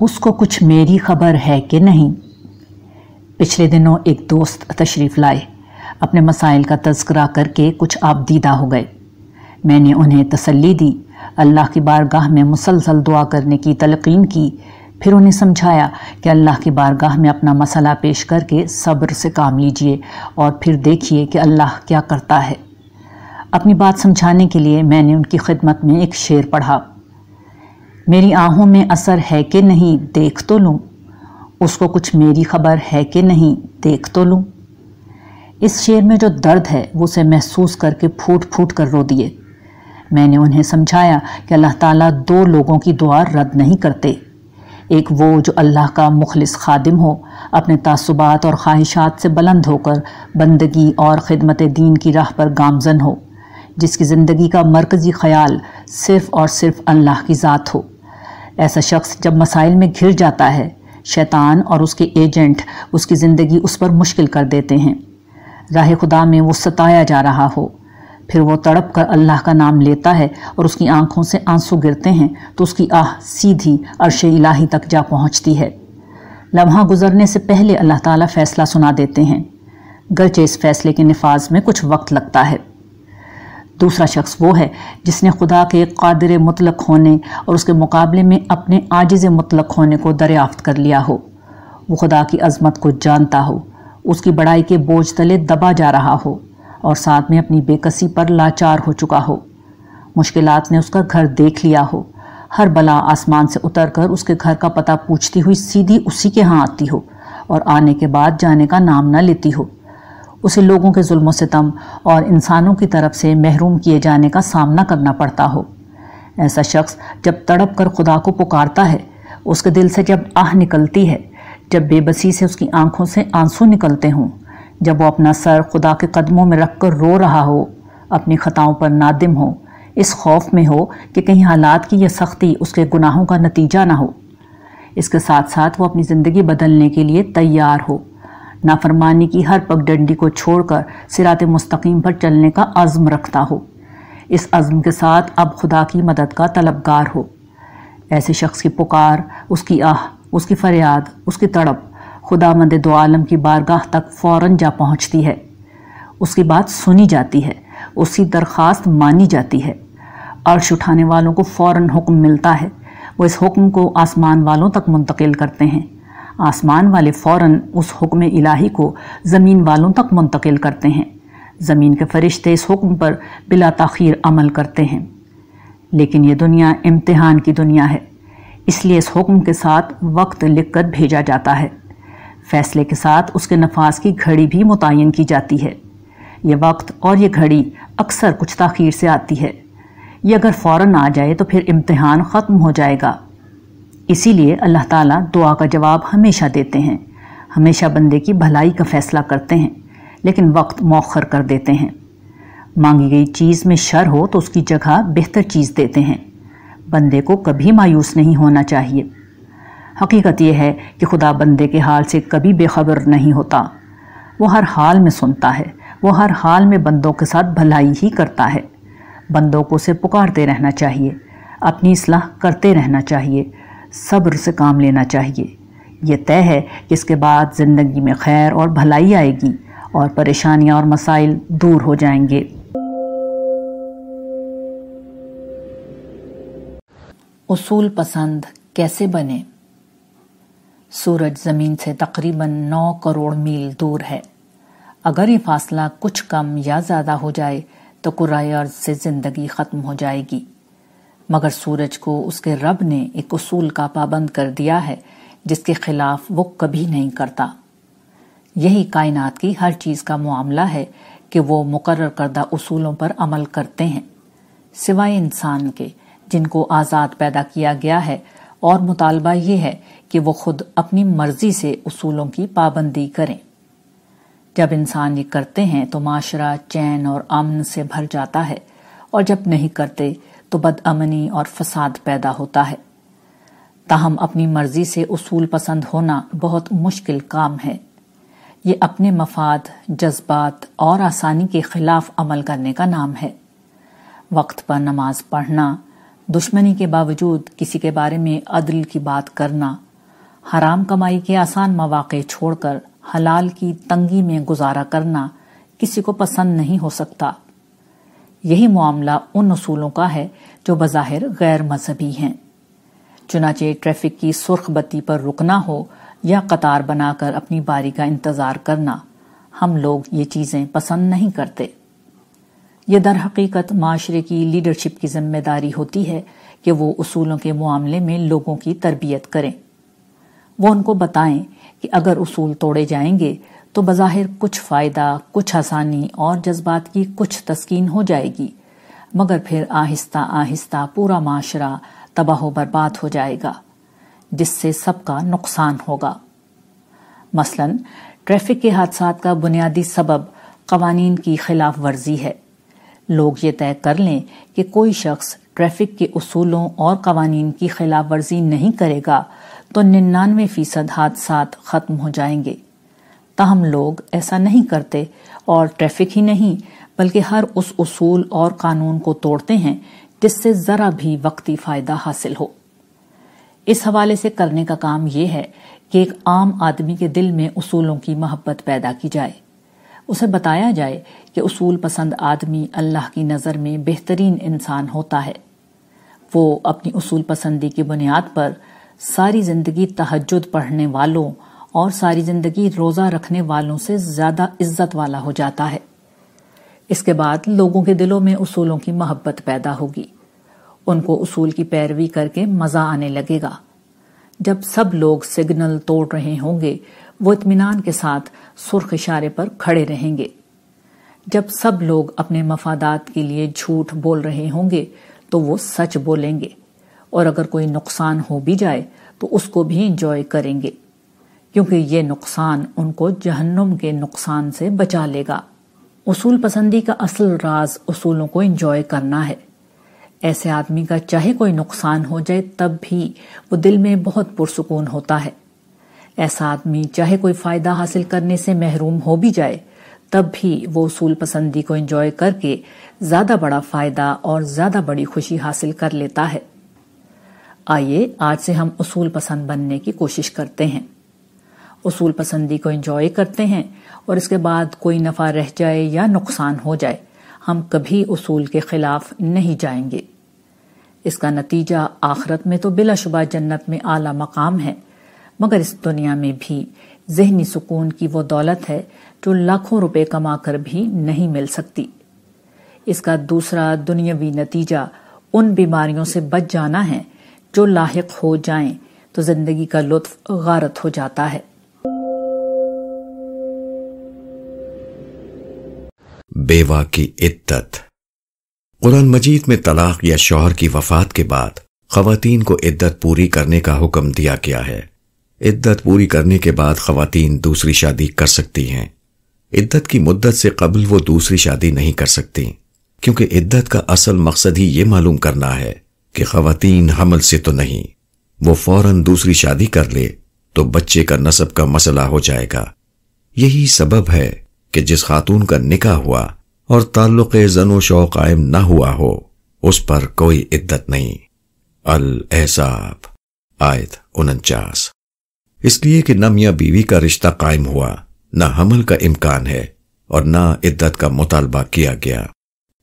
اس کو کچھ میری خبر ہے کہ نہیں۔ پچھلے دنوں ایک دوست تشریف لائے، اپنے مسائل کا تذکرہ کر کے کچھ آپ دیدہ ہو گئے۔ میں نے انہیں تسلی دی، اللہ کی بارگاہ میں مسلسل دعا کرنے کی تلقین کی۔ پھر انہیں سمجھایا کہ اللہ کی بارگاہ میں اپنا مسئلہ پیش کر کے صبر سے کام لیجیے اور پھر دیکھیے کہ اللہ کیا کرتا ہے۔ اپنی بات سمجھانے کے لیے میں نے ان کی خدمت میں ایک شعر پڑھا۔ میری آہوں میں اثر ہے کہ نہیں، دیکھ تو لوں۔ اس کو کچھ میری خبر ہے کہ نہیں، دیکھ تو لوں۔ اس شعر میں جو درد ہے، وہ اسے محسوس کر کے پھوٹ پھوٹ کر رو دیے۔ میں نے انہیں سمجھایا کہ اللہ تعالیٰ دو لوگوں کی دعا رد نہیں کرتے۔ ایک وہ جو اللہ کا مخلص خادم ہو، اپنے تعصبات اور خواہشات سے بلند ہو کر بندگی اور خدمت دین کی راہ پر گامزن ہو، جس کی زندگی کا مرکزی خیال صرف اور صرف اللہ کی ذات ہو۔ ایسا شخص جب مسائل میں گھر جاتا ہے، شیطان اور اس کے ایجنٹ اس کی زندگی اس پر مشکل کر دیتے ہیں۔ راہ خدا میں وہ ستایا جا رہا ہو۔ پھر وہ تڑپ کر اللہ کا نام لیتا ہے اور اس کی آنکھوں سے آنسو گرتے ہیں، تو اس کی آہ سیدھی عرش الہی تک جا پہنچتی ہے۔ لمحہ گزرنے سے پہلے اللہ تعالیٰ فیصلہ سنا دیتے ہیں۔ گرچہ اس فیصلے کے نفاذ میں کچھ وقت لگتا ہے۔ دوسرا شخص وہ ہے جس نے خدا کے قادر مطلق ہونے اور اس کے مقابلے میں اپنے عاجز مطلق ہونے کو دریافت کر لیا ہو۔ وہ خدا کی عظمت کو جانتا ہو، اس کی بڑائی کے بوجھ تلے دبا جا رہا ہو اور ساتھ میں اپنی بے کسی پر لاچار ہو چکا ہو۔ مشکلات نے اس کا گھر دیکھ لیا ہو۔ ہر بلا آسمان سے اتر کر اس کے گھر کا پتہ پوچھتی ہوئی سیدھی اسی کے ہاں آتی ہو اور آنے کے بعد جانے کا نام نہ لیتی ہو۔ اسے لوگوں کے ظلم و ستم اور انسانوں کی طرف سے محروم کیے جانے کا سامنا کرنا پڑتا ہو۔ ایسا شخص جب تڑپ کر خدا کو پکارتا ہے، اس کے دل سے جب آہ نکلتی ہے، جب بے بسی سے اس کی آنکھوں سے آنسو نکلتے ہوں، جب وہ اپنا سر خدا کے قدموں میں رکھ کر رو رہا ہو، اپنی خطاؤں پر نادم ہو، اس خوف میں ہو کہ کہیں حالات کی یہ سختی اس کے گناہوں کا نتیجہ نہ ہو۔ اس کے ساتھ ساتھ وہ اپنی زندگی بدلنے کے لیے تیار ہو۔ نافرمانی کی ہر پگ ڈنڈی کو چھوڑ کر سرات مستقیم پر چلنے کا عزم رکھتا ہو۔ اس عزم کے ساتھ اب خدا کی مدد کا طلبگار ہو۔ ایسے شخص کی پکار، اس کی آہ، اس کی فریاد، اس کی تڑپ خدا مند دو عالم کی بارگاہ تک فوراً جا پہنچتی ہے۔ اس کی بات سنی جاتی ہے اس کی درخواست مانی جاتی ہے۔ عرش اٹھانے والوں کو فوراً حکم ملتا ہے، وہ اس حکم کو آسمان والوں تک منتقل کرتے ہیں۔ آسمان والے فوراً اس حکم الہی کو زمین والوں تک منتقل کرتے ہیں۔ زمین کے فرشتے اس حکم پر بلا تاخیر عمل کرتے ہیں۔ لیکن یہ دنیا امتحان کی دنیا ہے۔ اس لیے اس حکم کے ساتھ وقت لکھ کر بھیجا جاتا ہے۔ فیصلے کے ساتھ اس کے نفاذ کی گھڑی بھی متعین کی جاتی ہے۔ یہ وقت اور یہ گھڑی اکثر کچھ تاخیر سے آتی ہے۔ یہ اگر فوراً آ جائے تو پھر امتحان ختم ہو جائے گا۔ اسی لیے اللہ تعالیٰ دعا کا جواب ہمیشہ دیتے ہیں۔ ہمیشہ بندے کی بھلائی کا فیصلہ کرتے ہیں، لیکن وقت موخر کر دیتے ہیں۔ مانگی گئی چیز میں شر ہو تو اس کی جگہ بہتر چیز دیتے ہیں۔ بندے کو کبھی مایوس نہیں ہونا چاہیے۔ حقیقت یہ ہے کہ خدا بندے کے حال سے کبھی بے خبر نہیں ہوتا۔ وہ ہر حال میں سنتا ہے، وہ ہر حال میں بندوں کے ساتھ بھلائی ہی کرتا ہے۔ بندوں کو اسے پکارتے رہنا چاہیے، اپنی اصلاح کرتے رہنا چاہیے۔ صبر سے کام لینا چاہیے۔ یہ طے ہے کہ اس کے بعد زندگی میں خیر اور بھلائی آئے گی اور پریشانیاں اور مسائل دور ہو جائیں گے۔ اصول پسند کیسے بنے؟ سورج زمین سے تقریباً نو کروڑ میل دور ہے۔ اگر یہ فاصلہ کچھ کم یا زیادہ ہو جائے تو قرائے ارض سے زندگی ختم ہو جائے گی۔ مگر سورج کو اس کے رب نے ایک اصول کا پابند کر دیا ہے، جس کے خلاف وہ کبھی نہیں کرتا۔ یہی کائنات کی ہر چیز کا معاملہ ہے کہ وہ مقرر کردہ اصولوں پر عمل کرتے ہیں۔ سوائے انسان کے، جن کو آزاد پیدا کیا گیا ہے، اور مطالبہ یہ ہے کہ وہ خود اپنی مرضی سے اصولوں کی پابندی کریں۔ جب انسان یہ کرتے ہیں تو معاشرہ چین اور امن سے بھر جاتا ہے، اور جب نہیں کرتے تو بد امنی اور فساد پیدا ہوتا ہے۔ تاہم اپنی مرضی سے اصول پسند ہونا بہت مشکل کام ہے۔ یہ اپنے مفاد، جذبات اور آسانی کے خلاف عمل کرنے کا نام ہے۔ وقت پر نماز پڑھنا، دشمنی کے باوجود کسی کے بارے میں عدل کی بات کرنا، حرام کمائی کے آسان مواقع چھوڑ کر حلال کی تنگی میں گزارا کرنا کسی کو پسند نہیں ہو سکتا۔ یہی معاملہ ان اصولوں کا ہے جو بظاہر غیر مذہبی ہیں۔ چنانچہ ٹریفک کی سرخ بتی پر رکنا ہو یا قطار بنا کر اپنی باری کا انتظار کرنا، ہم لوگ یہ چیزیں پسند نہیں کرتے۔ یہ در حقیقت معاشرے کی لیڈرشپ کی ذمہ داری ہوتی ہے کہ وہ اصولوں کے معاملے میں لوگوں کی تربیت کریں۔ وہ ان کو بتائیں کہ اگر اصول توڑے جائیں گے تو بظاہر کچھ فائدہ، کچھ آسانی اور جذبات کی کچھ تسکین ہو جائے گی، مگر پھر آہستہ آہستہ پورا معاشرہ تباہ و برباد ہو جائے گا، جس سے سب کا نقصان ہوگا۔ مثلا، ٹریفک کے حادثات کا بنیادی سبب قوانین کی خلاف ورزی ہے۔ لوگ یہ طے کر لیں کہ کوئی شخص ٹریفک کے اصولوں اور قوانین کی خلاف ورزی نہیں کرے گا، تو ننانوے فیصد حادثات ختم ہو جائیں گے۔ تاہم لوگ ایسا نہیں کرتے اور ٹریفک ہی نہیں، بلکہ ہر اس اصول اور قانون کو توڑتے ہیں جس سے ذرا بھی وقتی فائدہ حاصل ہو۔ اس حوالے سے کرنے کا کام یہ ہے کہ ایک عام آدمی کے دل میں اصولوں کی محبت پیدا کی جائے۔ اسے بتایا جائے کہ اصول پسند آدمی اللہ کی نظر میں بہترین انسان ہوتا ہے۔ وہ اپنی اصول پسندی کی بنیاد پر ساری زندگی تحجد پڑھنے والوں اور ساری زندگی روزہ رکھنے والوں سے زیادہ عزت والا ہو جاتا ہے۔ اس کے بعد لوگوں کے دلوں میں اصولوں کی محبت پیدا ہوگی۔ ان کو اصول کی پیروی کر کے مزہ آنے لگے گا۔ جب سب لوگ سگنل توڑ رہے ہوں گے، وہ اطمینان کے ساتھ سرخ اشارے پر کھڑے رہیں گے۔ جب سب لوگ اپنے مفادات کے لیے جھوٹ بول رہے ہوں گے، تو وہ سچ بولیں گے۔ اور اگر کوئی نقصان ہو بھی جائے، تو اس کو بھی انجوائے کریں گے۔ کیونکہ یہ نقصان ان کو جہنم کے نقصان سے بچا لے گا۔ اصول پسندی کا اصل راز اصولوں کو انجوائے کرنا ہے۔ ایسے آدمی کا چاہے کوئی نقصان ہو جائے، تب بھی وہ دل میں بہت پرسکون ہوتا ہے۔ ایسا آدمی چاہے کوئی فائدہ حاصل کرنے سے محروم ہو بھی جائے، تب بھی وہ اصول پسندی کو انجوائے کر کے زیادہ بڑا فائدہ اور زیادہ بڑی خوشی حاصل کر لیتا ہے۔ آئیے آج سے ہم اصول پسند بننے کی کوشش کرتے ہیں۔ اصول پسندی کو انجوائے کرتے ہیں اور اس کے بعد کوئی نفع رہ جائے یا نقصان ہو جائے، ہم کبھی اصول کے خلاف نہیں جائیں گے۔ اس کا نتیجہ آخرت میں تو بلا شبہ جنت میں اعلی مقام ہے، مگر اس دنیا میں بھی ذہنی سکون کی وہ دولت ہے جو لاکھوں روپے کما کر بھی نہیں مل سکتی۔ اس کا دوسرا دنیاوی نتیجہ ان بیماریوں سے بچ جانا ہے جو لاحق ہو جائیں تو زندگی کا لطف غارت ہو جاتا ہے۔ بیوہ کی عدت۔ قرآن مجید میں طلاق یا شوہر کی وفات کے بعد خواتین کو عدت پوری کرنے کا حکم دیا گیا ہے۔ عدت پوری کرنے کے بعد خواتین دوسری شادی کر سکتی ہیں۔ عدت کی مدت سے قبل وہ دوسری شادی نہیں کر سکتی۔ کیونکہ عدت کا اصل مقصد ہی یہ معلوم کرنا ہے کہ خواتین حمل سے تو نہیں، وہ فوراً دوسری شادی کر لے تو بچے کا نصب کا مسئلہ ہو جائے گا۔ یہی سبب ہے کہ جس خاتون کا نکاح ہوا اور تعلق زن و شو قائم نہ ہوا ہو، اس پر کوئی عدت نہیں۔ الحساب، آیت انچاس۔ اس لیے کہ نہ میاں بیوی کا رشتہ قائم ہوا، نہ حمل کا امکان ہے اور نہ عدت کا مطالبہ کیا گیا۔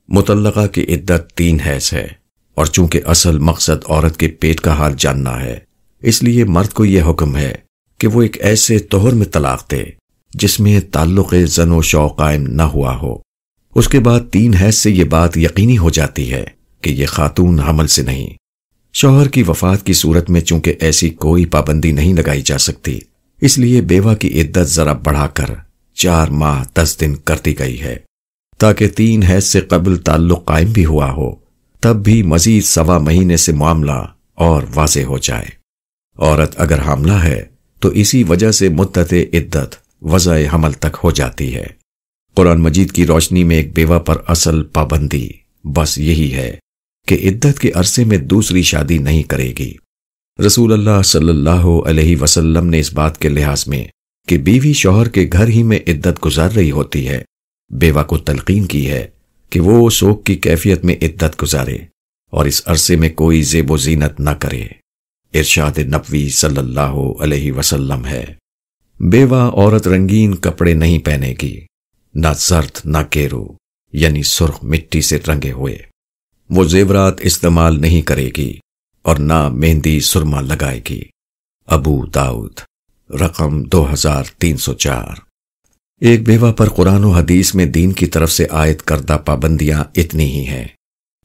متعلقہ کی عدت تین حیث ہے اور چونکہ اصل مقصد عورت کے پیٹ کا حال جاننا ہے، اس لیے مرد کو یہ حکم ہے کہ وہ ایک ایسے توہر میں طلاق دے۔ جس میں تعلق زن و شو قائم نہ ہوا ہو۔ اس کے بعد تین حیث سے یہ بات یقینی ہو جاتی ہے کہ یہ خاتون حمل سے نہیں۔ شوہر کی وفات کی صورت میں چونکہ ایسی کوئی پابندی نہیں لگائی جا سکتی، اس لیے بیوہ کی عدت ذرا بڑھا کر چار ماہ دس دن کرتی گئی ہے۔ تاکہ تین حیث سے قبل تعلق قائم بھی ہوا ہو، تب بھی مزید سوا مہینے سے معاملہ اور واضح ہو جائے۔ عورت اگر حاملہ ہے تو اسی وجہ سے مدت عدت وضع حمل تک ہو جاتی ہے۔ قرآن مجید کی روشنی میں ایک بیوہ پر اصل پابندی۔ بس یہی ہے کہ عدت کے عرصے میں دوسری شادی نہیں کرے گی۔ رسول اللہ صلی اللہ علیہ وسلم نے اس بات کے لحاظ میں کہ بیوی شوہر کے گھر ہی میں عدت گزار رہی ہوتی ہے۔ بیوہ کو تلقین کی ہے کہ وہ سوک کی کیفیت میں عدت گزارے اور اس عرصے میں کوئی زیب و زینت نہ کرے۔ ارشاد نبوی صلی اللہ علیہ وسلم ہے۔ بیوہ عورت رنگین کپڑے نہیں پہنے گی، نہ زرد، نہ کیرو یعنی سرخ مٹی سے رنگے ہوئے۔ وہ زیورات استعمال نہیں کرے گی اور نہ مہندی سرما لگائے گی۔ ابو داؤد، رقم دو ہزار تین سو چار۔ ایک بیوہ پر قرآن و حدیث میں دین کی طرف سے عائد کردہ پابندیاں اتنی ہی ہیں۔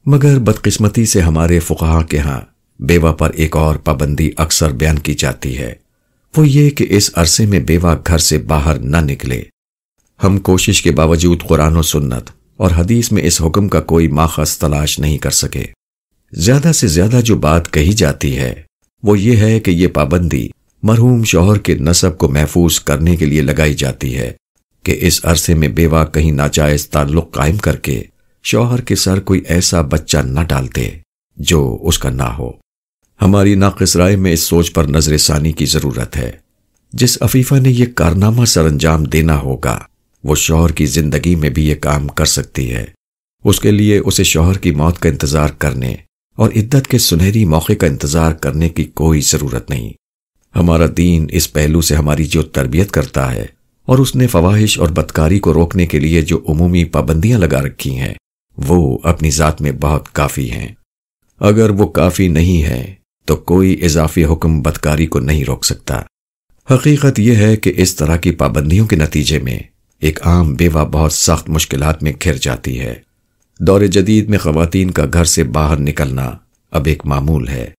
مگر بدقسمتی سے ہمارے فقہا کے ہاں بیوہ پر ایک اور پابندی اکثر بیان کی جاتی ہے۔ وہ یہ کہ اس عرصے میں بیوہ گھر سے باہر نہ نکلے۔ ہم کوشش کے باوجود قرآن و سنت اور حدیث میں اس حکم کا کوئی ماخذ تلاش نہیں کر سکے۔ زیادہ سے زیادہ جو بات کہی جاتی ہے، وہ یہ ہے کہ یہ پابندی مرحوم شوہر کے نصب کو محفوظ کرنے کے لیے لگائی جاتی ہے کہ اس عرصے میں بیوہ کہیں ناجائز تعلق قائم کر کے شوہر کے سر کوئی ایسا بچہ نہ ڈالتے جو اس کا نہ ہو۔ ہماری ناقص رائے میں اس سوچ پر نظر ثانی کی ضرورت ہے۔ جس عفیفہ نے یہ کارنامہ سر انجام دینا ہوگا، وہ شوہر کی زندگی میں بھی یہ کام کر سکتی ہے۔ اس کے لیے اسے شوہر کی موت کا انتظار کرنے اور عدت کے سنہری موقع کا انتظار کرنے کی کوئی ضرورت نہیں۔ ہمارا دین اس پہلو سے ہماری جو تربیت کرتا ہے اور اس نے فواہش اور بدکاری کو روکنے کے لیے جو عمومی پابندیاں لگا رکھی ہیں، وہ اپنی ذات میں بہت کافی ہیں۔ اگر وہ کافی نہیں ہے تو کوئی اضافی حکم بدکاری کو نہیں روک سکتا۔ حقیقت یہ ہے کہ اس طرح کی پابندیوں کے نتیجے میں ایک عام بیوہ بہت سخت مشکلات میں گھر جاتی ہے۔ دور جدید میں خواتین کا گھر سے باہر نکلنا اب ایک معمول ہے۔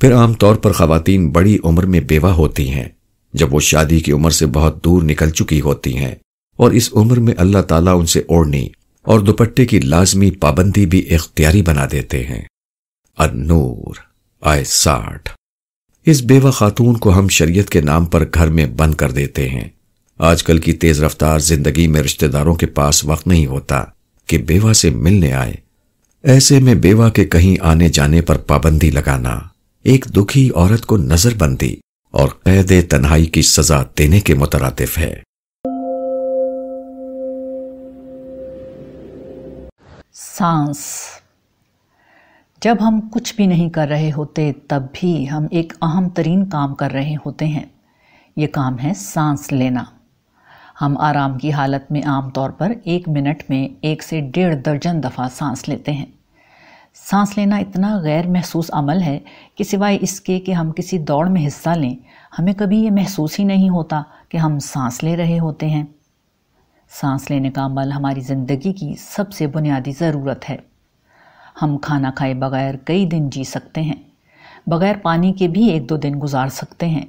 پھر عام طور پر خواتین بڑی عمر میں بیوہ ہوتی ہیں، جب وہ شادی کی عمر سے بہت دور نکل چکی ہوتی ہیں۔ اور اس عمر میں اللہ تعالیٰ ان سے اوڑھنی اور دوپٹے کی لازمی پابندی بھی اختیاری بنا دیتے ہیں۔ النور آئے ساٹھ۔ اس بیوہ خاتون کو ہم شریعت کے نام پر گھر میں بند کر دیتے ہیں۔ آج کل کی تیز رفتار زندگی میں رشتہ داروں کے پاس وقت نہیں ہوتا کہ بیوہ سے ملنے آئے۔ ایسے میں بیوہ کے کہیں آنے جانے پر پابندی لگانا ایک دکھی عورت کو نظر بندی اور قید تنہائی کی سزا دینے کے مترادف ہے۔ سانس۔ جب ہم کچھ بھی نہیں کر رہے ہوتے، تب بھی ہم ایک اہم ترین کام کر رہے ہوتے ہیں۔ یہ کام ہے سانس لینا۔ ہم آرام کی حالت میں عام طور پر ایک منٹ میں ایک سے ڈیڑھ درجن دفعہ سانس لیتے ہیں۔ سانس لینا اتنا غیر محسوس عمل ہے کہ سوائے اس کے کہ ہم کسی دوڑ میں حصہ لیں، ہمیں کبھی یہ محسوس ہی نہیں ہوتا کہ ہم سانس لے رہے ہوتے ہیں۔ سانس لینے کا عمل ہماری زندگی کی سب سے بنیادی ضرورت ہے۔ ہم کھانا کھائے بغیر کئی دن جی سکتے ہیں۔ بغیر پانی کے بھی ایک دو دن گزار سکتے ہیں،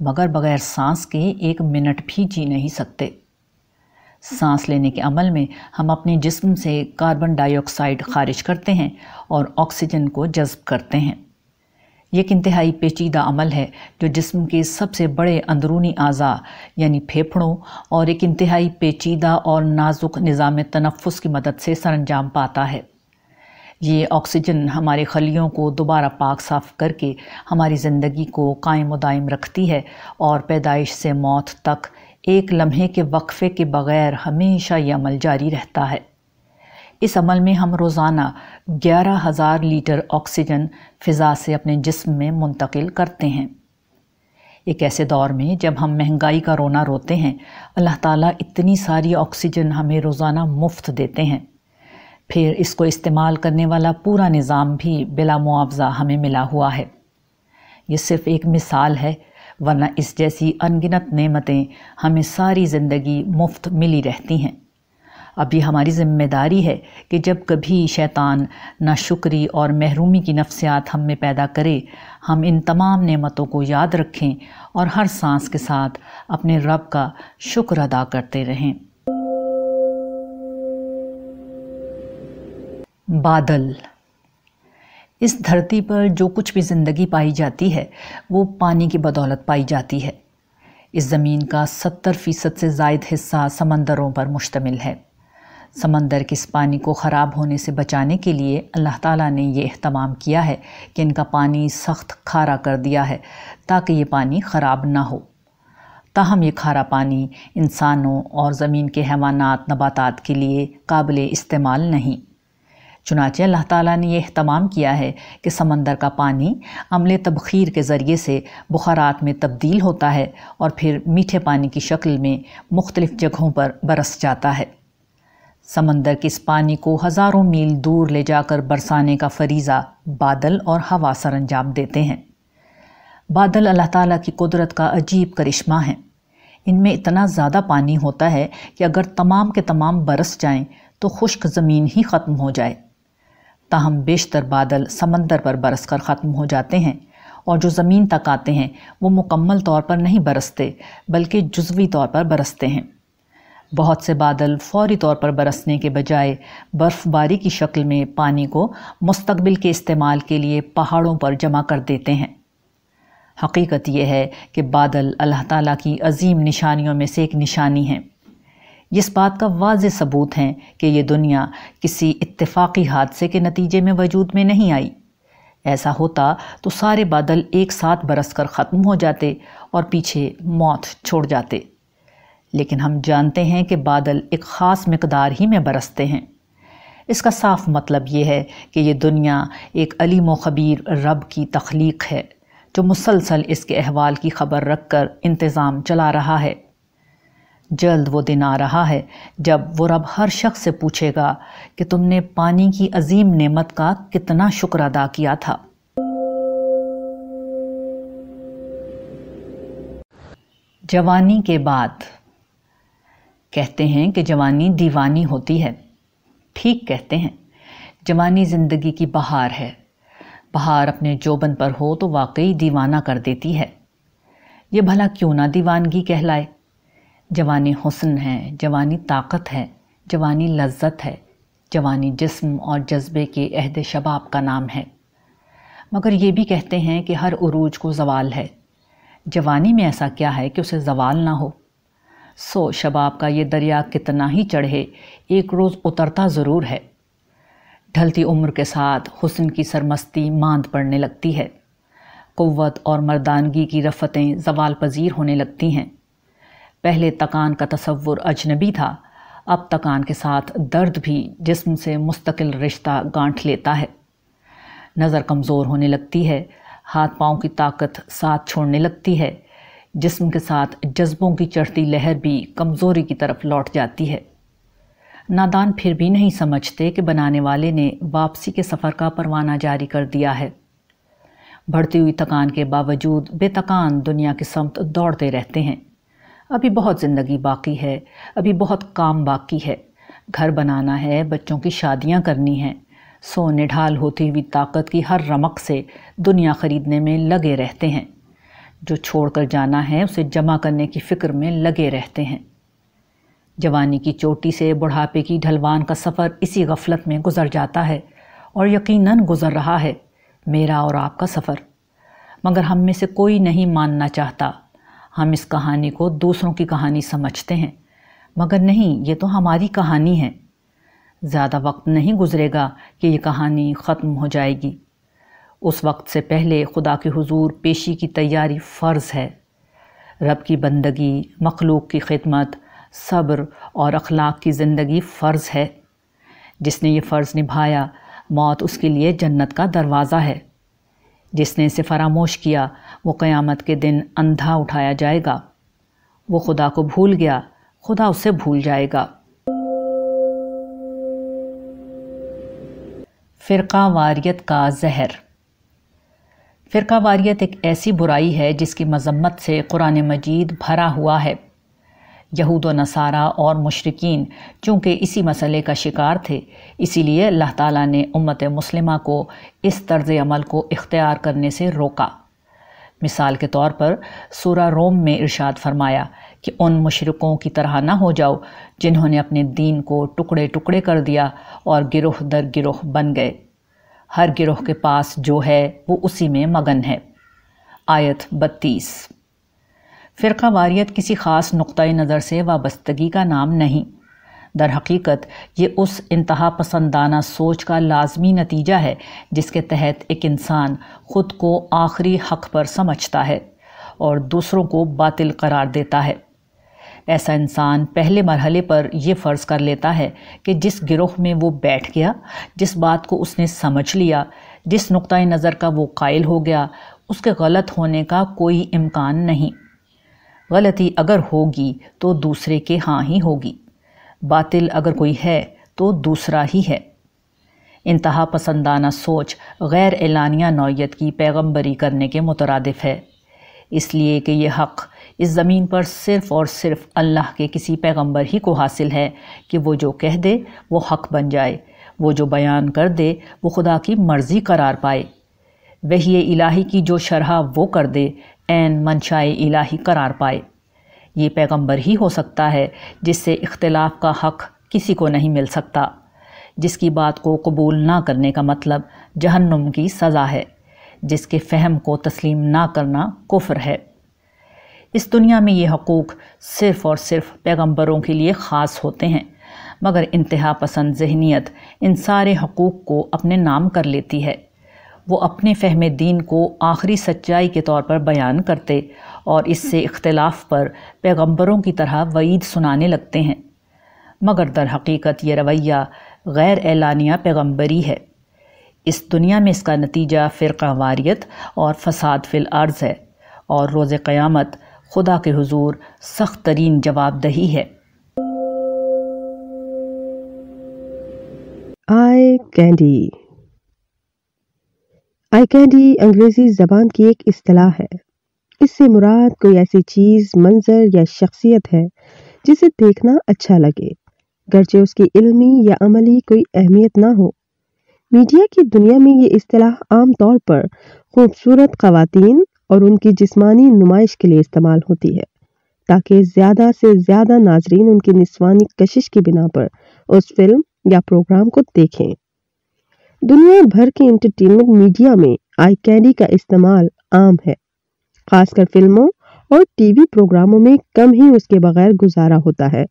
مگر بغیر سانس کے ایک منٹ بھی جی نہیں سکتے۔ سانس لینے کے عمل میں ہم اپنے جسم سے کاربن ڈائی آکسائڈ خارج کرتے ہیں اور آکسیجن کو جذب کرتے ہیں۔ یہ ایک انتہائی پیچیدہ عمل ہے جو جسم کے سب سے بڑے اندرونی اعضاء یعنی پھیپھڑوں اور ایک انتہائی پیچیدہ اور نازک نظام تنفس کی مدد سے سر انجام پاتا ہے۔ یہ آکسیجن ہمارے خلیوں کو دوبارہ پاک صاف کر کے ہماری زندگی کو قائم و دائم رکھتی ہے اور پیدائش سے موت تک ایک لمحے کے وقفے کے بغیر ہمیشہ یہ عمل جاری رہتا ہے۔ اس عمل میں ہم روزانہ گیارہ ہزار لیٹر آکسیجن فضا سے اپنے جسم میں منتقل کرتے ہیں۔ ایک ایسے دور میں جب ہم مہنگائی کا رونا روتے ہیں، اللہ تعالیٰ اتنی ساری آکسیجن ہمیں روزانہ مفت دیتے ہیں۔ پھر اس کو استعمال کرنے والا پورا نظام بھی بلا معاوضہ ہمیں ملا ہوا ہے۔ یہ صرف ایک مثال ہے، ورنہ اس جیسی انگنت نعمتیں ہمیں ساری زندگی مفت ملی رہتی ہیں۔ اب یہ ہماری ذمہ داری ہے کہ جب کبھی شیطان ناشکری اور محرومی کی نفسیات ہم میں پیدا کرے، ہم ان تمام نعمتوں کو یاد رکھیں اور ہر سانس کے ساتھ اپنے رب کا شکر ادا کرتے رہیں۔ بادل۔ اس دھرتی پر جو کچھ بھی زندگی پائی جاتی ہے، وہ پانی کی بدولت پائی جاتی ہے۔ اس زمین کا ستر فیصد سے زائد حصہ سمندروں پر مشتمل ہے۔ سمندر کے اس پانی کو خراب ہونے سے بچانے کے لیے اللہ تعالیٰ نے یہ اہتمام کیا ہے کہ ان کا پانی سخت کھارا کر دیا ہے تاکہ یہ پانی خراب نہ ہو۔ تاہم، یہ کھارا پانی انسانوں اور زمین کے حیوانات، نباتات کے لیے قابل استعمال نہیں۔ چنانچہ اللہ تعالیٰ نے یہ اہتمام کیا ہے کہ سمندر کا پانی عمل تبخیر کے ذریعے سے بخارات میں تبدیل ہوتا ہے اور پھر میٹھے پانی کی شکل میں مختلف جگہوں پر برس جاتا ہے۔ سمندر کے اس پانی کو ہزاروں میل دور لے جا کر برسانے کا فریضہ بادل اور ہوا سر انجام دیتے ہیں۔ بادل اللہ تعالیٰ کی قدرت کا عجیب کرشمہ ہیں۔ ان میں اتنا زیادہ پانی ہوتا ہے کہ اگر تمام کے تمام برس جائیں تو خشک زمین ہی ختم ہو جائے۔ تاہم بیشتر بادل سمندر پر برس کر ختم ہو جاتے ہیں اور جو زمین تک آتے ہیں، وہ مکمل طور پر نہیں برستے، بلکہ جزوی طور پر برستے ہیں۔ بہت سے بادل فوری طور پر برسنے کے بجائے برف باری کی شکل میں پانی کو مستقبل کے استعمال کے لیے پہاڑوں پر جمع کر دیتے ہیں۔ حقیقت یہ ہے کہ بادل اللہ تعالیٰ کی عظیم نشانیوں میں سے ایک نشانی ہیں۔ اس بات کا واضح ثبوت ہیں کہ یہ دنیا کسی اتفاقی حادثے کے نتیجے میں وجود میں نہیں آئی۔ ایسا ہوتا تو سارے بادل ایک ساتھ برس کر ختم ہو جاتے اور پیچھے موت چھوڑ جاتے۔ لیکن ہم جانتے ہیں کہ بادل ایک خاص مقدار ہی میں برستے ہیں۔ اس کا صاف مطلب یہ ہے کہ یہ دنیا ایک علیم و خبیر رب کی تخلیق ہے جو مسلسل اس کے احوال کی خبر رکھ کر انتظام چلا رہا ہے۔ جلد وہ دن آ رہا ہے جب وہ رب ہر شخص سے پوچھے گا کہ تم نے پانی کی عظیم نعمت کا کتنا شکر ادا کیا تھا۔ جوانی کے بعد کہتے ہیں کہ جوانی دیوانی ہوتی ہے۔ ٹھیک کہتے ہیں۔ جوانی زندگی کی بہار ہے۔ بہار اپنے جوبن پر ہو تو واقعی دیوانہ کر دیتی ہے۔ یہ بھلا کیوں نہ دیوانگی کہلائے۔ جوانی حسن ہے، جوانی طاقت ہے، جوانی لذت ہے، جوانی جسم اور جذبے کے عہد شباب کا نام ہے۔ مگر یہ بھی کہتے ہیں کہ ہر عروج کو زوال ہے۔ جوانی میں ایسا کیا ہے کہ اسے زوال نہ ہو۔ سو شباب کا یہ دریا کتنا ہی چڑھے، ایک روز اترتا ضرور ہے۔ ڈھلتی عمر کے ساتھ حسن کی سرمستی ماند پڑنے لگتی ہے۔ قوت اور مردانگی کی رفتیں زوال پذیر ہونے لگتی ہیں۔ پہلے تکان کا تصور اجنبی تھا، اب تکان کے ساتھ درد بھی جسم سے مستقل رشتہ گانٹھ لیتا ہے۔ نظر کمزور ہونے لگتی ہے، ہاتھ پاؤں کی طاقت ساتھ چھوڑنے لگتی ہے۔ جسم کے ساتھ جذبوں کی چڑھتی لہر بھی کمزوری کی طرف لوٹ جاتی ہے۔ نادان پھر بھی نہیں سمجھتے کہ بنانے والے نے واپسی کے سفر کا پروانہ جاری کر دیا ہے۔ بڑھتی ہوئی تکان کے باوجود بے تکان دنیا کے سمت دوڑتے رہتے ہیں۔ ابھی بہت زندگی باقی ہے، ابھی بہت کام باقی ہے۔ گھر بنانا ہے، بچوں کی شادیاں کرنی ہیں۔ سو نڈھال ہوتی ہوئی طاقت کی ہر رمق سے دنیا خریدنے میں لگے رہتے ہیں۔ جو چھوڑ کر جانا ہے، اسے جمع کرنے کی فکر میں لگے رہتے ہیں۔ جوانی کی چوٹی سے بڑھاپے کی ڈھلوان کا سفر اسی غفلت میں گزر جاتا ہے اور یقیناً گزر رہا ہے۔ میرا اور آپ کا سفر۔ مگر ہم میں سے کوئی نہیں ماننا چاہتا۔ ہم اس کہانی کو دوسروں کی کہانی سمجھتے ہیں۔ مگر نہیں، یہ تو ہماری کہانی ہے۔ زیادہ وقت نہیں گزرے گا کہ یہ کہانی ختم ہو جائے گی۔ اس وقت سے پہلے خدا کے حضور پیشی کی تیاری فرض ہے۔ رب کی بندگی، مخلوق کی خدمت، صبر اور اخلاق کی زندگی فرض ہے۔ جس نے یہ فرض نبھایا، موت اس کے لیے جنت کا دروازہ ہے۔ جس نے اسے فراموش کیا وہ قیامت کے دن اندھا اٹھایا جائے گا۔ وہ خدا کو بھول گیا، خدا اسے بھول جائے گا۔ فرقہ واریت کا زہر۔ فرقہ واریت ایک ایسی برائی ہے جس کی مذمت سے قرآن مجید بھرا ہوا ہے۔ یہود و نصارہ اور مشرقین چونکہ اسی مسئلے کا شکار تھے، اسی لیے اللہ تعالیٰ نے امت مسلمہ کو اس طرز عمل کو اختیار کرنے سے روکا۔ مثال کے طور پر سورہ روم میں ارشاد فرمایا کہ ان مشرقوں کی طرح نہ ہو جاؤ جنہوں نے اپنے دین کو ٹکڑے ٹکڑے کر دیا اور گروہ در گروہ بن گئے۔ ہر گروہ کے پاس جو ہے وہ اسی میں مگن ہے۔ آیت بتیس۔ فرقہ واریت کسی خاص نقطۂ نظر سے وابستگی کا نام نہیں۔ در حقیقت یہ اس انتہا پسندانہ سوچ کا لازمی نتیجہ ہے جس کے تحت ایک انسان خود کو آخری حق پر سمجھتا ہے اور دوسروں کو باطل قرار دیتا ہے۔ ایسا انسان پہلے مرحلے پر یہ فرض کر لیتا ہے کہ جس گروہ میں وہ بیٹھ گیا، جس بات کو اس نے سمجھ لیا، جس نقطۂ نظر کا وہ قائل ہو گیا، اس کے غلط ہونے کا کوئی امکان نہیں۔ غلطی اگر ہوگی تو دوسرے کے ہاں ہی ہوگی۔ باطل اگر کوئی ہے تو دوسرا ہی ہے۔ انتہا پسندانہ سوچ غیر اعلانیہ نوعیت کی پیغمبری کرنے کے مترادف ہے۔ اس لیے کہ یہ حق اس زمین پر صرف اور صرف اللہ کے کسی پیغمبر ہی کو حاصل ہے کہ وہ جو کہہ دے وہ حق بن جائے، وہ جو بیان کر دے وہ خدا کی مرضی قرار پائے۔ وہی الہی کی جو شرح وہ کر دے، عین منشائے الہی قرار پائے۔ یہ پیغمبر ہی ہو سکتا ہے جس سے اختلاف کا حق کسی کو نہیں مل سکتا۔ جس کی بات کو قبول نہ کرنے کا مطلب جہنم کی سزا ہے، جس کے فہم کو تسلیم نہ کرنا کفر ہے۔ اس دنیا میں یہ حقوق صرف اور صرف پیغمبروں کے لیے خاص ہوتے ہیں، مگر انتہا پسند ذہنیت ان سارے حقوق کو اپنے نام کر لیتی ہے۔ وہ اپنے فہم دین کو آخری سچائی کے طور پر بیان کرتے اور اس سے اختلاف پر پیغمبروں کی طرح وعید سنانے لگتے ہیں۔ مگر در حقیقت یہ رویہ غیر اعلانیہ پیغمبری ہے۔ اس دنیا میں اس کا نتیجہ فرقہ واریت اور فساد فی الارض ہے اور روز قیامت خدا کے حضور سخت ترین جواب دہی ہے۔ آئی کینڈی۔ آئی کینڈی انگریزی زبان کی ایک اصطلاح ہے۔ اس سے مراد کوئی ایسی چیز، منظر یا شخصیت ہے جسے دیکھنا اچھا لگے۔ گرچہ اس کی علمی یا عملی کوئی اہمیت نہ ہو۔ میڈیا کی دنیا میں یہ اصطلاح عام طور پر خوبصورت خواتین اور ان کی جسمانی نمائش کے لیے استعمال ہوتی ہے، تاکہ زیادہ سے زیادہ ناظرین ان کی نسوانی کشش کی بنا پر اس فلم یا پروگرام کو دیکھیں۔ دنیا بھر کے انٹرٹینمنٹ میڈیا میں آئی کینڈی کا استعمال عام ہے۔ خاص کر فلموں اور ٹی وی پروگراموں میں کم ہی اس کے بغیر گزارا ہوتا ہے۔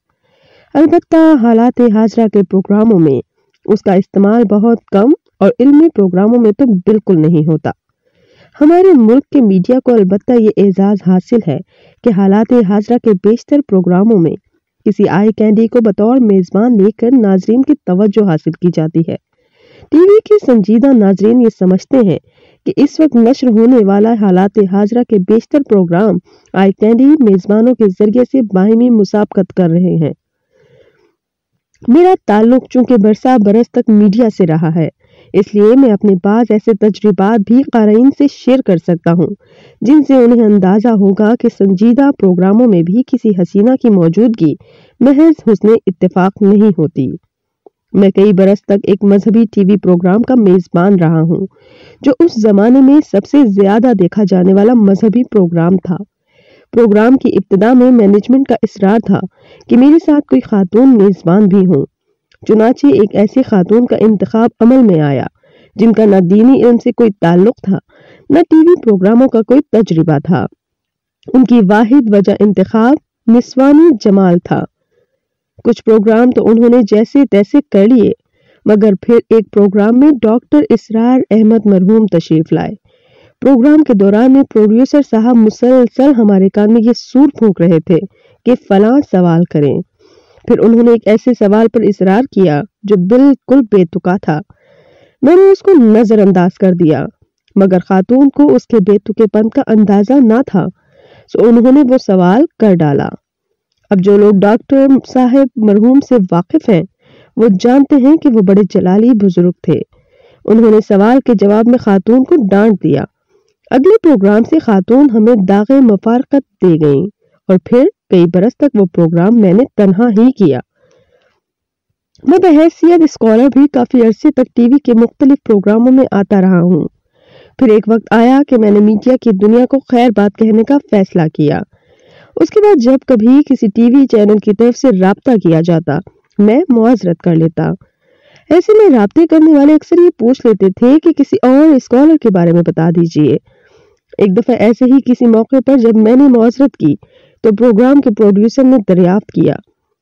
البتہ حالات حاضرہ کے پروگراموں میں اس کا استعمال بہت کم اور علمی پروگراموں میں تو بالکل نہیں ہوتا۔ ہمارے ملک کے میڈیا کو البتہ یہ اعزاز حاصل ہے کہ حالات حاضرہ کے بیشتر پروگراموں میں کسی آئی کینڈی کو بطور میزبان لے کر ناظرین کی توجہ حاصل کی جاتی ہے۔ ٹی وی کے سنجیدہ ناظرین یہ سمجھتے ہیں کہ اس وقت نشر ہونے والا حالات حاضرہ کے بیشتر پروگرام آئی کینڈی میزبانوں کے ذریعے سے باہمی مسابقت کر رہے ہیں۔ میرا تعلق چونکہ برسا برس تک میڈیا سے رہا ہے، اس لیے میں اپنے بعض ایسے تجربات بھی قارئین سے شیئر کر سکتا ہوں، جن سے انہیں اندازہ ہوگا کہ سنجیدہ پروگراموں میں بھی کسی حسینہ کی موجودگی محض حسن اتفاق نہیں ہوتی۔ میں کئی برس تک ایک مذہبی ٹی وی پروگرام کا میزبان رہا ہوں، جو اس زمانے میں سب سے زیادہ دیکھا جانے والا مذہبی پروگرام تھا۔ پروگرام کی ابتدا میں مینجمنٹ کا اصرار تھا کہ میرے ساتھ کوئی خاتون میزبان بھی ہوں۔ چنانچہ ایک ایسی خاتون کا انتخاب عمل میں آیا، جن کا نہ دینی علم سے کوئی تعلق تھا، نہ ٹی وی پروگراموں کا کوئی تجربہ تھا۔ ان کی واحد وجہ انتخاب نسوانی جمال تھا۔ کچھ پروگرام تو انہوں نے جیسے تیسے کر لیے، مگر پھر ایک پروگرام میں ڈاکٹر اسرار احمد مرحوم تشریف لائے۔ پروگرام کے دوران میں پروڈیوسر صاحب مسلسل ہمارے کان میں یہ سور پھونک رہے تھے کہ فلاں سوال کریں۔ پھر انہوں نے ایک ایسے سوال پر اصرار کیا جو بالکل بے تکا تھا۔ میں نے اس کو نظر انداز کر دیا، مگر خاتون کو اس کے بے تکے پن کا اندازہ نہ تھا، سو انہوں نے وہ سوال کر ڈالا۔ اب جو لوگ ڈاکٹر صاحب مرحوم سے واقف ہیں، وہ جانتے ہیں کہ وہ بڑے جلالی بزرگ تھے۔ انہوں نے سوال کے جواب میں خاتون کو ڈانٹ دیا۔ اگلے پروگرام سے خاتون ہمیں داغ مفارقت دے گئیں اور پھر کئی برس تک وہ پروگرام میں نے تنہا ہی کیا۔ میں بحیثیت اسکالر بھی کافی عرصے تک ٹی وی کے مختلف پروگراموں میں آتا رہا ہوں۔ پھر ایک وقت آیا کہ میں نے میڈیا کی دنیا کو خیر بات کہنے کا فیصلہ کیا۔ اس کے بعد جب کبھی کسی ٹی وی چینل کی طرف سے رابطہ کیا جاتا، میں معذرت کر لیتا۔ ایسے میں رابطے کرنے والے اکثر یہ پوچھ لیتے تھے کہ کسی اور اسکالر کے بارے میں بتا دیجیے۔ ایک دفعہ ایسے ہی کسی موقع پر جب میں نے معذرت کی، تو پروگرام کے پروڈیوسر نے دریافت کیا۔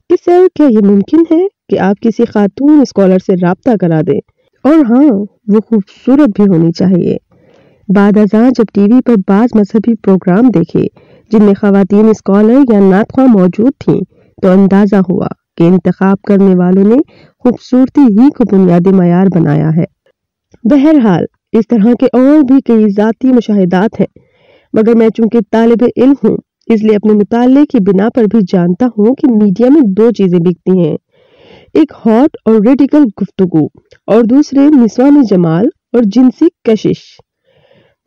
کہ سر، کیا یہ ممکن ہے کہ آپ کسی خاتون اسکالر سے رابطہ کرا دیں؟ اور ہاں وہ خوبصورت بھی ہونی چاہیے۔ بعد ازاں جب ٹی وی پر بعض مذہبی پروگرام دیکھے جن میں خواتین اسکالر یا ناتخواں موجود تھیں، تو اندازہ ہوا کہ انتخاب کرنے والوں نے خوبصورتی ہی کو بنیادی معیار بنایا ہے۔ بہرحال، اس طرح کے اور بھی کئی ذاتی مشاہدات ہیں، مگر میں چونکہ طالب علم ہوں، اس لیے اپنے مطالعے کی بنا پر بھی جانتا ہوں کہ میڈیا میں دو چیزیں بکتی ہیں۔ ایک ہاٹ اور ریڈیکل گفتگو، اور دوسرے نسوانی جمال اور جنسی کشش۔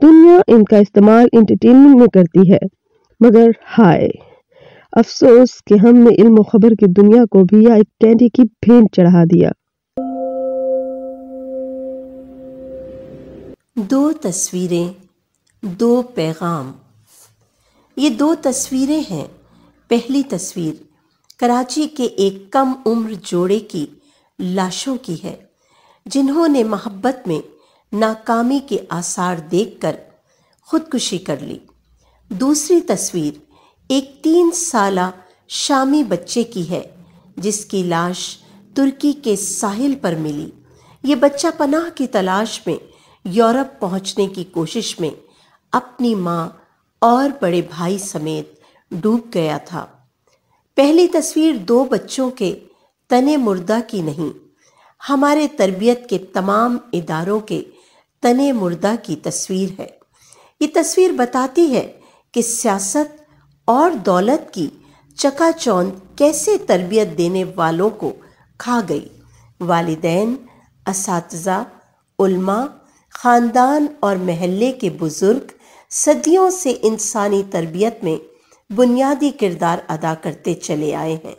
دنیا ان کا استعمال انٹرٹینمنٹ میں کرتی ہے۔ مگر ہائے، افسوس کہ ہم نے علم و خبر کی دنیا کو بھی یا ایک کینڈی کی بھینٹ چڑھا دیا۔ دو تصویریں، دو پیغام۔ یہ دو تصویریں ہیں۔ پہلی تصویر کراچی کے ایک کم عمر جوڑے کی لاشوں کی ہے، جنہوں نے محبت میں ناکامی کے آثار دیکھ کر خودکشی کر لی۔ دوسری تصویر ایک تین سالہ شامی بچے کی ہے، جس کی لاش ترکی کے ساحل پر ملی۔ یہ بچہ پناہ کی تلاش میں یورپ پہنچنے کی کوشش میں اپنی ماں اور بڑے بھائی سمیت ڈوب گیا تھا۔ پہلی تصویر دو بچوں کے تنے مردہ کی نہیں، ہمارے تربیت کے تمام اداروں کے تنے مردہ کی تصویر ہے۔ یہ تصویر بتاتی ہے کہ سیاست اور دولت کی چکا چوند کیسے تربیت دینے والوں کو کھا گئی۔ والدین، اساتذہ، علماء، خاندان اور محلے کے بزرگ صدیوں سے انسانی تربیت میں بنیادی کردار ادا کرتے چلے آئے ہیں۔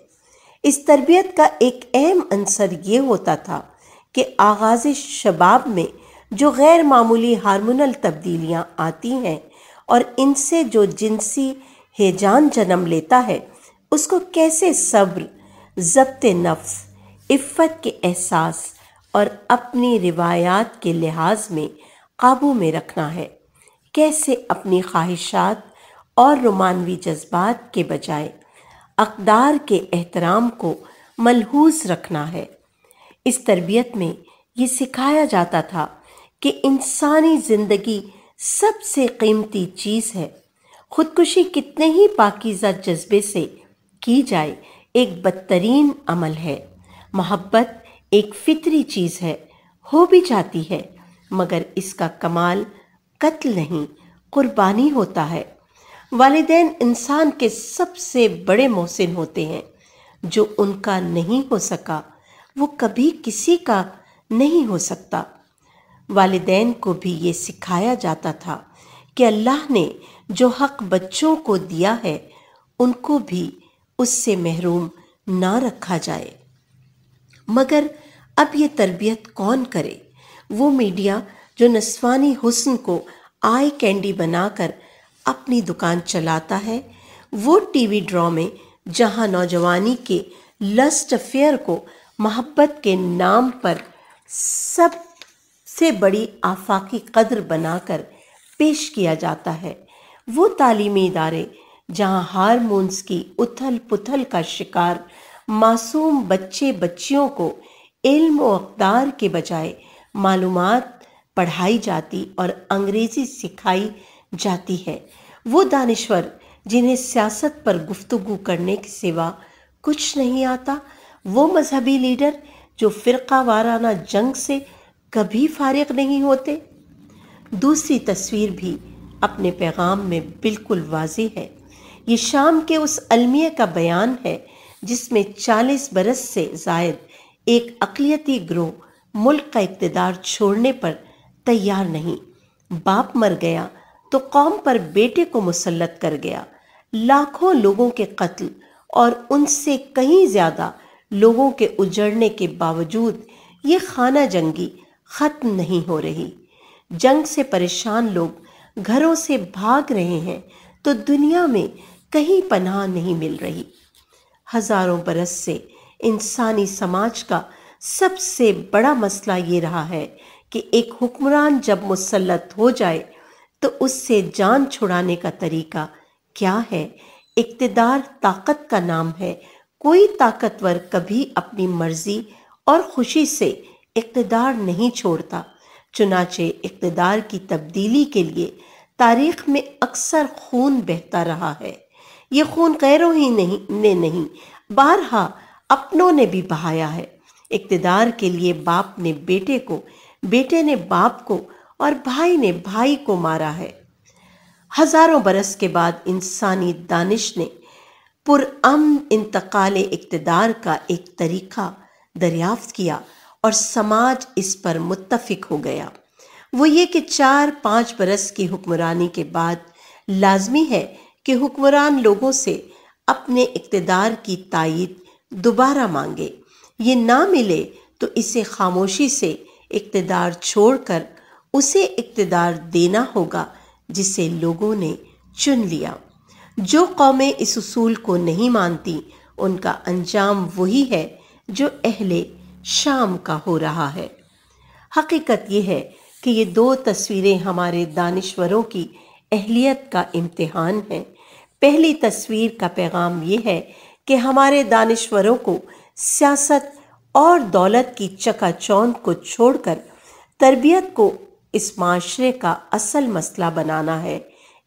اس تربیت کا ایک اہم عنصر یہ ہوتا تھا کہ آغاز شباب میں جو غیر معمولی ہارمونل تبدیلیاں آتی ہیں اور ان سے جو جنسی ہیجان جنم لیتا ہے، اس کو کیسے صبر، ضبط نفس، عفت کے احساس اور اپنی روایات کے لحاظ میں قابو میں رکھنا ہے؟ کیسے اپنی خواہشات اور رومانوی جذبات کے بجائے اقدار کے احترام کو ملحوظ رکھنا ہے؟ اس تربیت میں یہ سکھایا جاتا تھا کہ انسانی زندگی سب سے قیمتی چیز ہے۔ خودکشی کتنے ہی پاکیزہ جذبے سے کی جائے، ایک بدترین عمل ہے۔ محبت ایک فطری چیز ہے، ہو بھی جاتی ہے، مگر اس کا کمال قتل نہیں، قربانی ہوتا ہے۔ والدین انسان کے سب سے بڑے محسن ہوتے ہیں۔ جو ان کا نہیں ہو سکا، وہ کبھی کسی کا نہیں ہو سکتا۔ والدین کو بھی یہ سکھایا جاتا تھا کہ اللہ نے جو حق بچوں کو دیا ہے، ان کو بھی اس سے محروم نہ رکھا جائے۔ مگر اب یہ تربیت کون کرے؟ وہ میڈیا جو نسوانی حسن کو آئی کینڈی بنا کر اپنی دکان چلاتا ہے، وہ ٹی وی ڈرا میں جہاں نوجوانی کے لسٹ افیئر کو محبت کے نام پر سب سے بڑی آفاقی قدر بنا کر پیش کیا جاتا ہے۔ وہ تعلیمی ادارے جہاں ہارمونز کی اتھل پتھل کا شکار معصوم بچے بچیوں کو علم و اقدار کے بجائے معلومات پڑھائی جاتی اور انگریزی سکھائی جاتی ہے۔ وہ دانشور جنہیں سیاست پر گفتگو کرنے کے سوا کچھ نہیں آتا، وہ مذہبی لیڈر جو فرقہ وارانہ جنگ سے کبھی فارغ نہیں ہوتے۔ دوسری تصویر بھی اپنے پیغام میں بالکل واضح ہے۔ یہ شام کے اس المیہ کا بیان ہے جس میں چالیس برس سے زائد ایک اقلیتی گروہ ملک کا اقتدار چھوڑنے پر تیار نہیں۔ باپ مر گیا تو قوم پر بیٹے کو مسلط کر گیا۔ لاکھوں لوگوں کے قتل اور ان سے کہیں زیادہ لوگوں کے اجڑنے کے باوجود یہ خانہ جنگی ختم نہیں ہو رہی۔ جنگ سے پریشان لوگ گھروں سے بھاگ رہے ہیں تو دنیا میں کہیں پناہ نہیں مل رہی۔ ہزاروں برس سے انسانی سماج کا سب سے بڑا مسئلہ یہ رہا ہے کہ ایک حکمران جب مسلط ہو جائے تو اس سے جان چھڑانے کا طریقہ کیا ہے؟ اقتدار طاقت کا نام ہے۔ کوئی طاقتور کبھی اپنی مرضی اور خوشی سے اقتدار نہیں چھوڑتا، چنانچہ اقتدار کی تبدیلی کے لیے تاریخ میں اکثر خون بہتا رہا ہے۔ یہ خون غیروں ہی نہیں نے نہیں بارہا اپنوں نے بھی بہایا ہے۔ اقتدار کے لیے باپ نے بیٹے کو، بیٹے نے باپ کو اور بھائی نے بھائی کو مارا ہے۔ ہزاروں برس کے بعد انسانی دانش نے پر ام انتقال اقتدار کا ایک طریقہ دریافت کیا۔ اور سماج اس پر متفق ہو گیا۔ وہ یہ کہ چار پانچ برس کی حکمرانی کے بعد لازمی ہے کہ حکمران لوگوں سے اپنے اقتدار کی تائید دوبارہ مانگے۔ یہ نہ ملے تو اسے خاموشی سے اقتدار چھوڑ کر اسے اقتدار دینا ہوگا جسے لوگوں نے چن لیا۔ جو قومیں اس اصول کو نہیں مانتی، ان کا انجام وہی ہے جو اہل شام کا ہو رہا ہے۔ حقیقت یہ ہے کہ یہ دو تصویریں ہمارے دانشوروں کی اہلیت کا امتحان ہیں۔ پہلی تصویر کا پیغام یہ ہے کہ ہمارے دانشوروں کو سیاست اور دولت کی چکا چوند کو چھوڑ کر تربیت کو اس معاشرے کا اصل مسئلہ بنانا ہے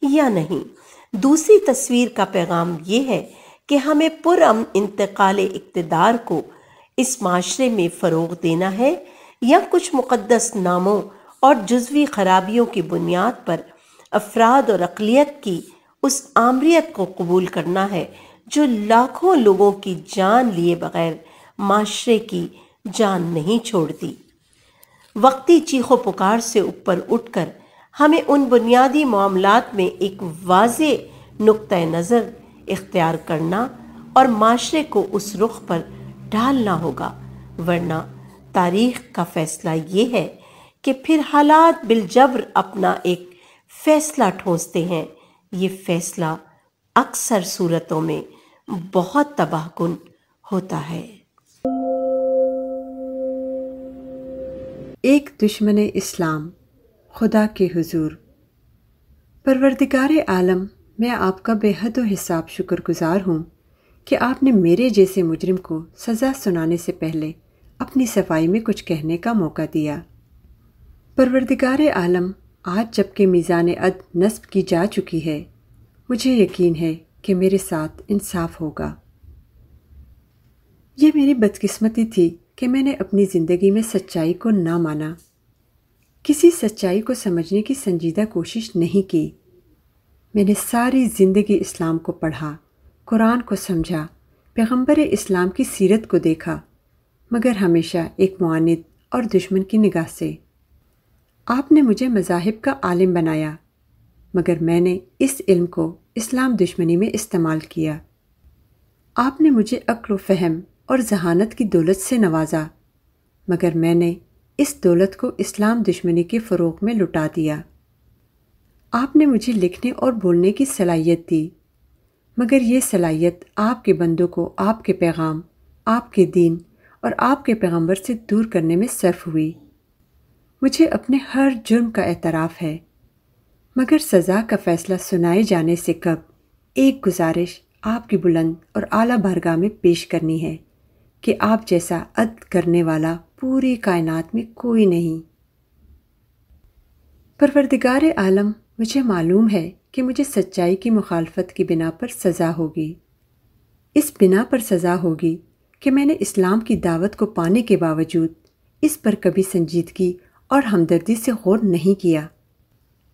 یا نہیں۔ دوسری تصویر کا پیغام یہ ہے کہ ہمیں پرام انتقال اقتدار کو اس معاشرے میں فروغ دینا ہے یا کچھ مقدس ناموں اور جزوی خرابیوں کی بنیاد پر افراد اور اقلیت کی اس آمریت کو قبول کرنا ہے جو لاکھوں لوگوں کی جان لیے بغیر معاشرے کی جان نہیں چھوڑتی۔ وقتی چیخ و پکار سے اوپر اٹھ کر ہمیں ان بنیادی معاملات میں ایک واضح نقطۂ نظر اختیار کرنا اور معاشرے کو اس رخ پر ڈالنا ہوگا۔ ورنہ تاریخ کا فیصلہ یہ ہے کہ پھر حالات بالجبر اپنا ایک فیصلہ ٹھونستے ہیں۔ یہ فیصلہ اکثر صورتوں میں بہت تباہ کن ہوتا ہے۔ ایک دشمن اسلام، خدا کے حضور۔ پروردگار عالم، میں آپ کا بے حد و حساب شکر گزار ہوں۔ کہ آپ نے میرے جیسے مجرم کو سزا سنانے سے پہلے اپنی صفائی میں کچھ کہنے کا موقع دیا۔ پروردگار عالم، آج جبکہ میزان عد نصب کی جا چکی ہے، مجھے یقین ہے کہ میرے ساتھ انصاف ہوگا۔ یہ میری بدقسمتی تھی کہ میں نے اپنی زندگی میں سچائی کو نہ مانا۔ کسی سچائی کو سمجھنے کی سنجیدہ کوشش نہیں کی۔ میں نے ساری زندگی اسلام کو پڑھا۔ قرآن کو سمجھا، پیغمبر اسلام کی سیرت کو دیکھا، مگر ہمیشہ ایک معاند اور دشمن کی نگاہ سے۔ آپ نے مجھے مذاہب کا عالم بنایا، مگر میں نے اس علم کو اسلام دشمنی میں استعمال کیا۔ آپ نے مجھے عقل و فہم اور ذہانت کی دولت سے نوازا، مگر میں نے اس دولت کو اسلام دشمنی کے فروغ میں لٹا دیا۔ آپ نے مجھے لکھنے اور بولنے کی صلاحیت دی۔ مگر یہ صلاحیت آپ کے بندوں کو آپ کے پیغام، آپ کے دین اور آپ کے پیغمبر سے دور کرنے میں صرف ہوئی۔ مجھے اپنے ہر جرم کا اعتراف ہے، مگر سزا کا فیصلہ سنائے جانے سے کب ایک گزارش آپ کی بلند اور اعلیٰ بارگاہ میں پیش کرنی ہے کہ آپ جیسا عد کرنے والا پوری کائنات میں کوئی نہیں۔ پروردگار عالم، مجھے معلوم ہے کہ مجھے سچائی کی مخالفت کی بنا پر سزا ہوگی۔ اس بنا پر سزا ہوگی کہ میں نے اسلام کی دعوت کو پانے کے باوجود اس پر کبھی سنجیدگی اور ہمدردی سے غور نہیں کیا،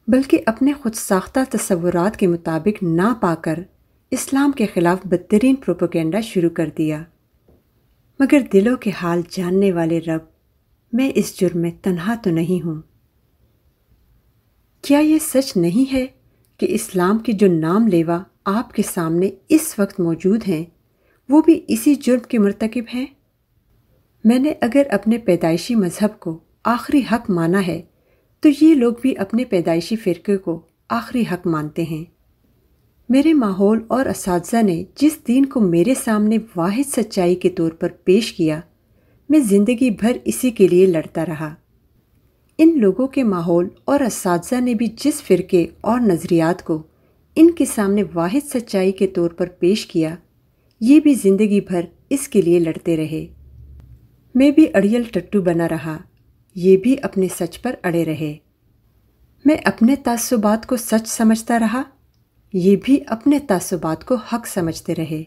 بلکہ اپنے خود ساختہ تصورات کے مطابق نہ پا کر اسلام کے خلاف بدترین پروپوگینڈا شروع کر دیا۔ مگر دلوں کے حال جاننے والے رب، میں اس جرم میں تنہا تو نہیں ہوں۔ کیا یہ سچ نہیں ہے کہ اسلام کے جو نام لیوا آپ کے سامنے اس وقت موجود ہیں، وہ بھی اسی جرم کے مرتکب ہیں؟ میں نے اگر اپنے پیدائشی مذہب کو آخری حق مانا ہے، تو یہ لوگ بھی اپنے پیدائشی فرقے کو آخری حق مانتے ہیں۔ میرے ماحول اور اساتذہ نے جس دین کو میرے سامنے واحد سچائی کے طور پر پیش کیا، میں زندگی بھر اسی کے لیے لڑتا رہا۔ ان لوگوں کے ماحول اور اساتذہ نے بھی جس فرقے اور نظریات کو ان کے سامنے واحد سچائی کے طور پر پیش کیا، یہ بھی زندگی بھر اس کے لیے لڑتے رہے۔ میں بھی اڑیل ٹٹو بنا رہا، یہ بھی اپنے سچ پر اڑے رہے۔ میں اپنے تعصبات کو سچ سمجھتا رہا، یہ بھی اپنے تعصبات کو حق سمجھتے رہے۔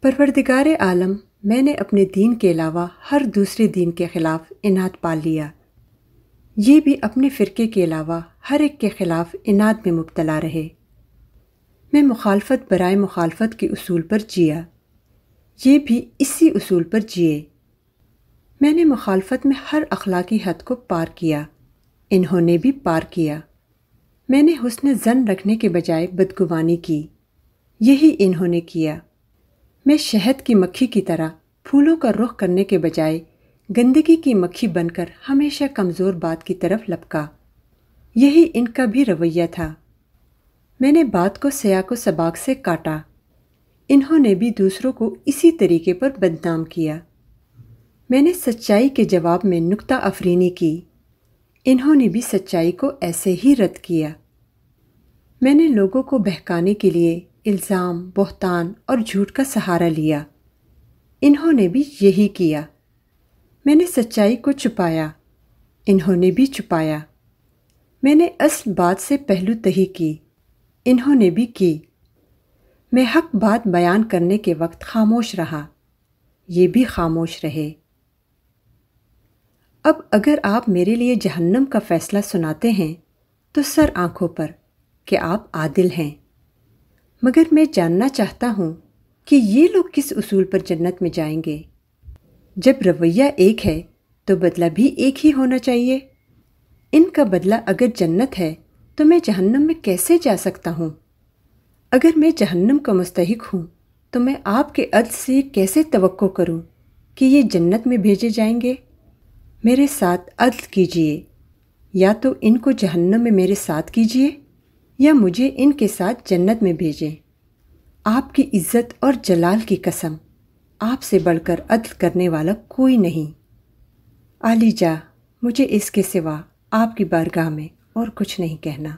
پروردگار عالم میں نے اپنے دین کے علاوہ ہر دوسرے دین کے خلاف انعد پال لیا۔ یہ بھی اپنے فرقے کے علاوہ ہر ایک کے خلاف انعد میں مبتلا رہے۔ میں مخالفت برائے مخالفت کے اصول پر جیا۔ یہ بھی اسی اصول پر جیے۔ میں نے مخالفت میں ہر اخلاقی حد کو پار کیا۔ انہوں نے بھی پار کیا۔ میں نے حسن زن رکھنے کے بجائے بدگوانی کی۔ یہی انہوں نے کیا۔ میں شہد کی مکھی کی طرح پھولوں کا رخ کرنے کے بجائے گندگی کی مکھی بن کر ہمیشہ کمزور بات کی طرف لپکا۔ یہی ان کا بھی رویہ تھا۔ میں نے بات کو سیاق و سباق سے کاٹا۔ انہوں نے بھی دوسروں کو اسی طریقے پر بدنام کیا۔ میں نے سچائی کے جواب میں نکتہ افرینی کی۔ انہوں نے بھی سچائی کو ایسے ہی رد کیا۔ میں نے لوگوں کو بہکانے کے لیے الزام، بہتان اور جھوٹ کا سہارا لیا۔ انہوں نے بھی یہی کیا۔ میں نے سچائی کو چھپایا۔ انہوں نے بھی چھپایا۔ میں نے اصل بات سے پہلو تہی کی۔ انہوں نے بھی کی۔ میں حق بات بیان کرنے کے وقت خاموش رہا۔ یہ بھی خاموش رہے۔ اب اگر آپ میرے لیے جہنم کا فیصلہ سناتے ہیں، تو سر آنکھوں پر کہ آپ عادل ہیں۔ مگر میں جاننا چاہتا ہوں کہ یہ لوگ کس اصول پر جنت میں جائیں گے۔ جب رویہ ایک ہے تو بدلہ بھی ایک ہی ہونا چاہیے۔ ان کا بدلہ اگر جنت ہے تو میں جہنم میں کیسے جا سکتا ہوں؟ اگر میں جہنم کا مستحق ہوں تو میں آپ کے عدل سے کیسے توقع کروں کہ یہ جنت میں بھیجے جائیں گے؟ میرے ساتھ عدل کیجیے یا تو ان کو جہنم میں میرے ساتھ کیجیے یا مجھے ان کے ساتھ جنت میں بھیجیں۔ آپ کی عزت اور جلال کی قسم، آپ سے بڑھ کر عدل کرنے والا کوئی نہیں۔ علی جا، مجھے اس کے سوا آپ کی بارگاہ میں اور کچھ نہیں کہنا۔